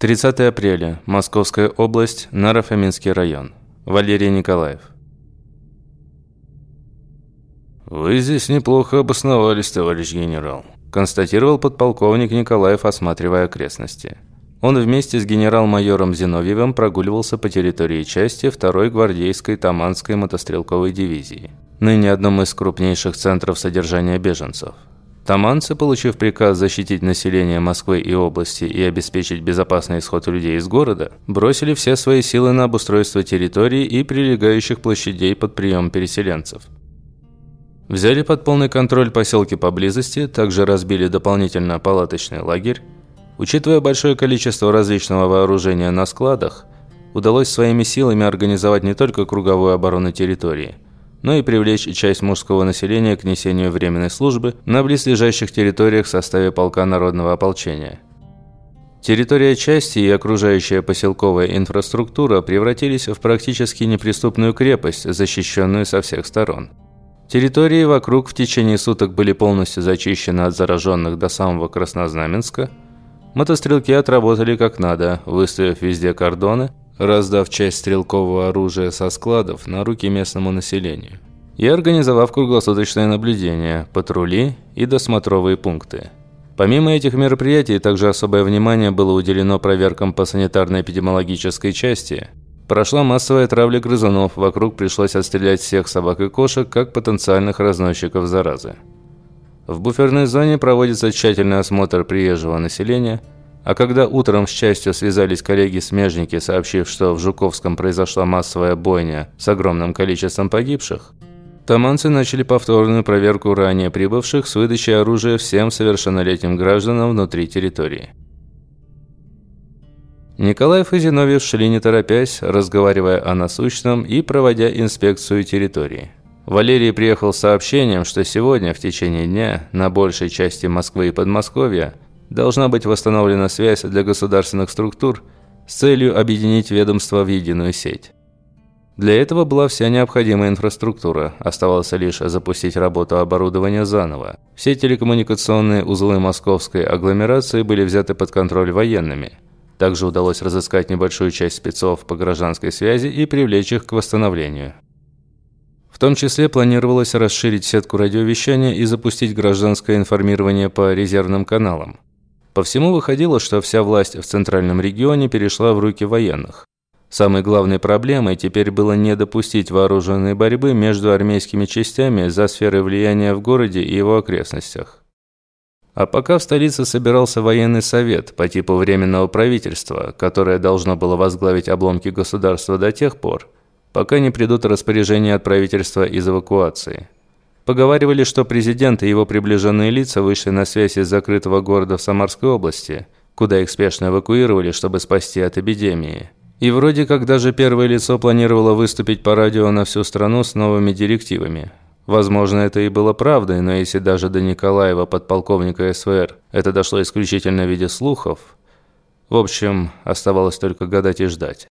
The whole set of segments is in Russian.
30 апреля. Московская область. Наро-Фоминский район. Валерий Николаев. «Вы здесь неплохо обосновались, товарищ генерал», – констатировал подполковник Николаев, осматривая окрестности. Он вместе с генерал-майором Зиновьевым прогуливался по территории части 2-й гвардейской Таманской мотострелковой дивизии, ныне одном из крупнейших центров содержания беженцев. Таманцы, получив приказ защитить население Москвы и области и обеспечить безопасный исход людей из города, бросили все свои силы на обустройство территории и прилегающих площадей под прием переселенцев – Взяли под полный контроль поселки поблизости, также разбили дополнительно палаточный лагерь. Учитывая большое количество различного вооружения на складах, удалось своими силами организовать не только круговую оборону территории, но и привлечь часть мужского населения к несению временной службы на близлежащих территориях в составе полка народного ополчения. Территория части и окружающая поселковая инфраструктура превратились в практически неприступную крепость, защищенную со всех сторон. Территории вокруг в течение суток были полностью зачищены от зараженных до самого Краснознаменска. Мотострелки отработали как надо, выставив везде кордоны, раздав часть стрелкового оружия со складов на руки местному населению и организовав круглосуточное наблюдение, патрули и досмотровые пункты. Помимо этих мероприятий, также особое внимание было уделено проверкам по санитарно-эпидемиологической части – Прошла массовая травля грызунов, вокруг пришлось отстрелять всех собак и кошек, как потенциальных разносчиков заразы. В буферной зоне проводится тщательный осмотр приезжего населения, а когда утром с частью связались коллеги-смежники, сообщив, что в Жуковском произошла массовая бойня с огромным количеством погибших, таманцы начали повторную проверку ранее прибывших с выдачей оружия всем совершеннолетним гражданам внутри территории. Николаев и Зиновьев шли не торопясь, разговаривая о насущном и проводя инспекцию территории. Валерий приехал с сообщением, что сегодня, в течение дня, на большей части Москвы и Подмосковья должна быть восстановлена связь для государственных структур с целью объединить ведомства в единую сеть. Для этого была вся необходимая инфраструктура, оставалось лишь запустить работу оборудования заново. Все телекоммуникационные узлы московской агломерации были взяты под контроль военными – также удалось разыскать небольшую часть спецов по гражданской связи и привлечь их к восстановлению. В том числе планировалось расширить сетку радиовещания и запустить гражданское информирование по резервным каналам. По всему выходило, что вся власть в центральном регионе перешла в руки военных. Самой главной проблемой теперь было не допустить вооруженной борьбы между армейскими частями за сферой влияния в городе и его окрестностях. А пока в столице собирался военный совет по типу Временного правительства, которое должно было возглавить обломки государства до тех пор, пока не придут распоряжения от правительства из эвакуации. Поговаривали, что президент и его приближенные лица вышли на связь из закрытого города в Самарской области, куда их спешно эвакуировали, чтобы спасти от эпидемии. И вроде как даже первое лицо планировало выступить по радио на всю страну с новыми директивами. Возможно, это и было правдой, но если даже до Николаева, подполковника СВР, это дошло исключительно в виде слухов, в общем, оставалось только гадать и ждать.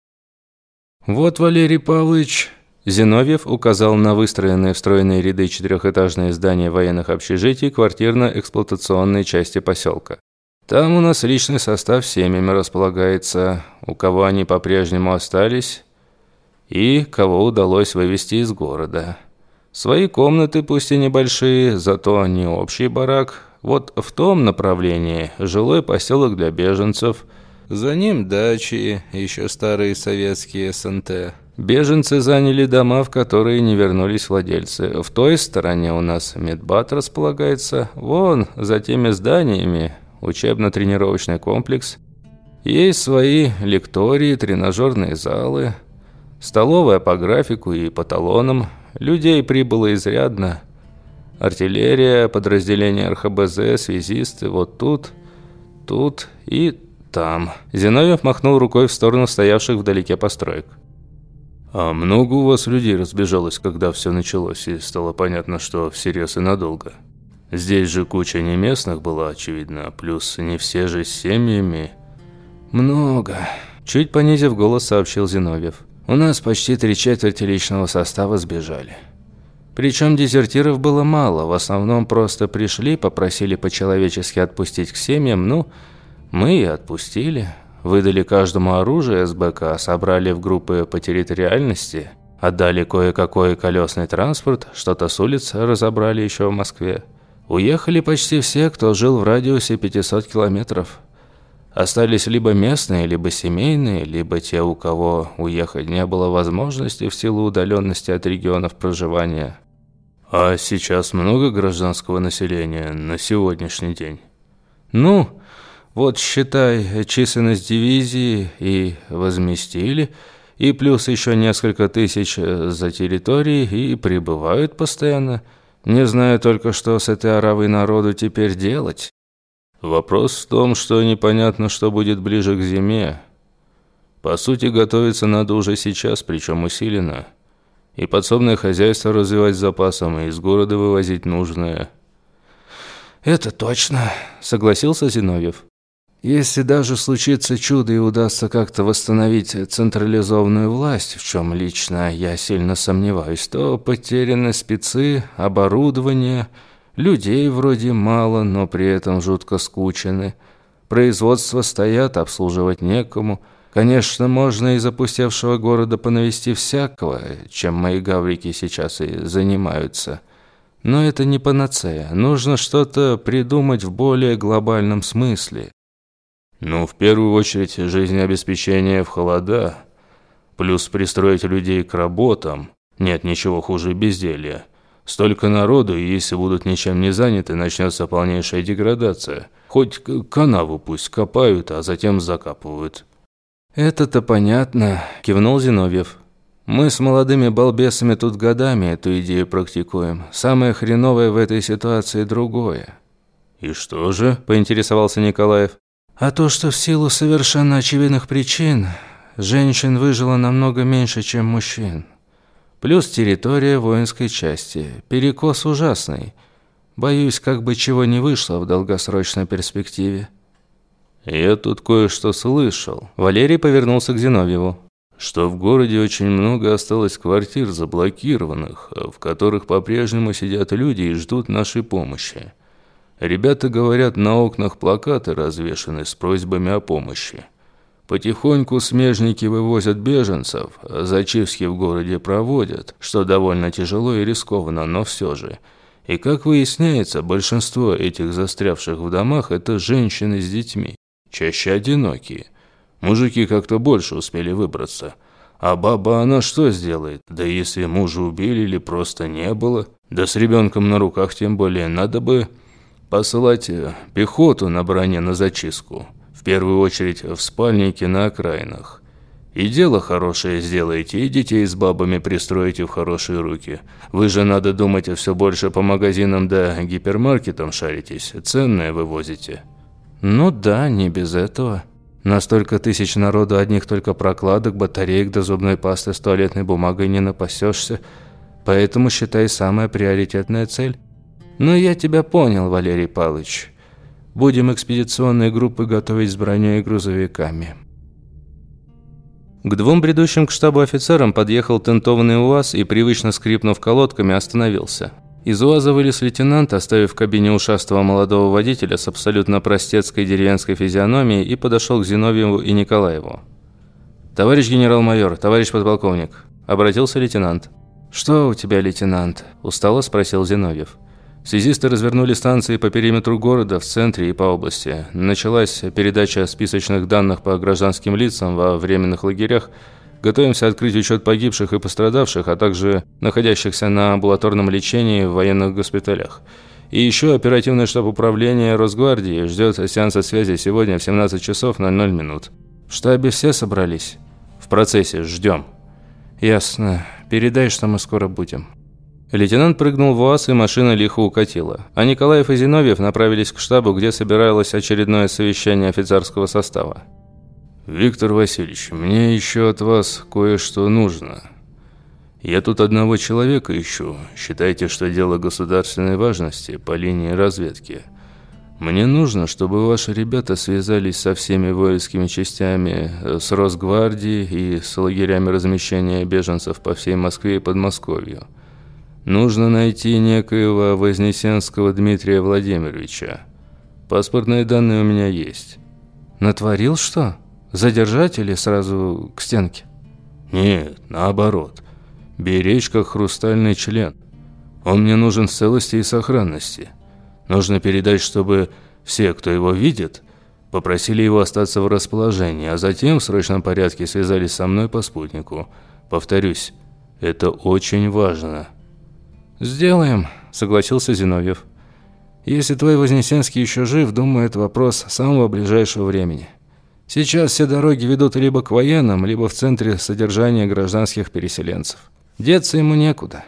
«Вот, Валерий Павлович...» Зиновьев указал на выстроенные встроенные ряды четырехэтажные здания военных общежитий квартирно-эксплуатационной части поселка. Там у нас личный состав семьями располагается, у кого они по-прежнему остались и кого удалось вывести из города. Свои комнаты, пусть и небольшие, зато не общий барак. Вот в том направлении жилой поселок для беженцев. За ним дачи, еще старые советские СНТ. Беженцы заняли дома, в которые не вернулись владельцы. В той стороне у нас медбат располагается. Вон, за теми зданиями, учебно-тренировочный комплекс. Есть свои лектории, тренажерные залы, столовая по графику и по талонам, Людей прибыло изрядно. Артиллерия, подразделения РХБЗ, связисты, вот тут, тут и там. Зиновьев махнул рукой в сторону стоявших вдалеке построек. «А много у вас людей разбежалось, когда все началось, и стало понятно, что всерьез и надолго? Здесь же куча не местных была, очевидно, плюс не все же с семьями». «Много», – чуть понизив голос, сообщил Зиновьев. У нас почти три четверти личного состава сбежали. Причем дезертиров было мало, в основном просто пришли, попросили по-человечески отпустить к семьям, ну, мы и отпустили. Выдали каждому оружие СБК, собрали в группы по территориальности, отдали кое-какой колесный транспорт, что-то с улиц разобрали еще в Москве. Уехали почти все, кто жил в радиусе 500 километров. Остались либо местные, либо семейные, либо те, у кого уехать не было возможности в силу удаленности от регионов проживания. А сейчас много гражданского населения на сегодняшний день? Ну, вот считай, численность дивизии и возместили, и плюс еще несколько тысяч за территорией, и прибывают постоянно – не знаю только, что с этой оравой народу теперь делать. Вопрос в том, что непонятно, что будет ближе к зиме. По сути, готовиться надо уже сейчас, причем усиленно. И подсобное хозяйство развивать с запасом, и из города вывозить нужное. «Это точно», — согласился Зиновьев. Если даже случится чудо и удастся как-то восстановить централизованную власть, в чем лично я сильно сомневаюсь, то потеряны спецы, оборудование, людей вроде мало, но при этом жутко скучены. Производства стоят, обслуживать некому. Конечно, можно из опустевшего города понавести всякого, чем мои гаврики сейчас и занимаются. Но это не панацея. Нужно что-то придумать в более глобальном смысле. Ну, в первую очередь, жизнеобеспечение в холода, плюс пристроить людей к работам. Нет ничего хуже безделья. Столько народу, и если будут ничем не заняты, начнется полнейшая деградация. Хоть канаву пусть копают, а затем закапывают. «Это-то понятно», – кивнул Зиновьев. «Мы с молодыми балбесами тут годами эту идею практикуем. Самое хреновое в этой ситуации другое». «И что же?» – поинтересовался Николаев. А то, что в силу совершенно очевидных причин женщин выжило намного меньше, чем мужчин. Плюс территория воинской части. Перекос ужасный. Боюсь, как бы чего не вышло в долгосрочной перспективе. «Я тут кое-что слышал». Валерий повернулся к Зиновьеву. «Что в городе очень много осталось квартир заблокированных, в которых по-прежнему сидят люди и ждут нашей помощи. Ребята говорят, на окнах плакаты развешаны с просьбами о помощи. Потихоньку смежники вывозят беженцев, а зачистки в городе проводят, что довольно тяжело и рискованно, но все же. И как выясняется, большинство этих застрявших в домах – это женщины с детьми, чаще одинокие. Мужики как-то больше успели выбраться. А баба она что сделает? Да если мужа убили или просто не было? Да с ребенком на руках тем более надо бы посылать э, пехоту на броне на зачистку, в первую очередь в спальники на окраинах. И дело хорошее сделаете, и детей с бабами пристроите в хорошие руки. Вы же, надо думать, все больше по магазинам да гипермаркетам шаритесь, ценное вывозите». «Ну да, не без этого. На столько тысяч народу одних только прокладок, батареек до зубной пасты с туалетной бумагой не напасешься. Поэтому, считай, самая приоритетная цель «Ну, я тебя понял, Валерий Павлович. Будем экспедиционные группы готовить с броней и грузовиками». К двум бредущим к штабу офицерам подъехал тентованный УАЗ и, привычно скрипнув колодками, остановился. Из УАЗа вылез лейтенант, оставив в кабине ушастого молодого водителя с абсолютно простецкой деревенской физиономией и подошел к Зиновьеву и Николаеву. «Товарищ генерал-майор, товарищ подполковник», – обратился лейтенант. «Что у тебя, лейтенант?» – устало спросил Зиновьев. Связисты развернули станции по периметру города, в центре и по области. Началась передача списочных данных по гражданским лицам во временных лагерях. Готовимся открыть учет погибших и пострадавших, а также находящихся на амбулаторном лечении в военных госпиталях. И еще оперативный штаб управления Росгвардии ждет сеанса связи сегодня в 17 часов 00 минут. В штабе все собрались? В процессе, ждем. Ясно. Передай, что мы скоро будем. Лейтенант прыгнул в УАЗ, и машина лихо укатила. А Николаев и Зиновьев направились к штабу, где собиралось очередное совещание офицерского состава. «Виктор Васильевич, мне еще от вас кое-что нужно. Я тут одного человека ищу. Считайте, что дело государственной важности по линии разведки. Мне нужно, чтобы ваши ребята связались со всеми воинскими частями, с Росгвардией и с лагерями размещения беженцев по всей Москве и Подмосковью». Нужно найти некоего Вознесенского Дмитрия Владимировича. Паспортные данные у меня есть. Натворил что? Задержать или сразу к стенке? Нет, наоборот. Беречь как хрустальный член. Он мне нужен в целости и сохранности. Нужно передать, чтобы все, кто его видит, попросили его остаться в расположении, а затем в срочном порядке связались со мной по спутнику. Повторюсь, это очень важно. «Сделаем», — согласился Зиновьев. «Если твой Вознесенский еще жив, думаю, это вопрос самого ближайшего времени. Сейчас все дороги ведут либо к военным, либо в центре содержания гражданских переселенцев. Деться ему некуда».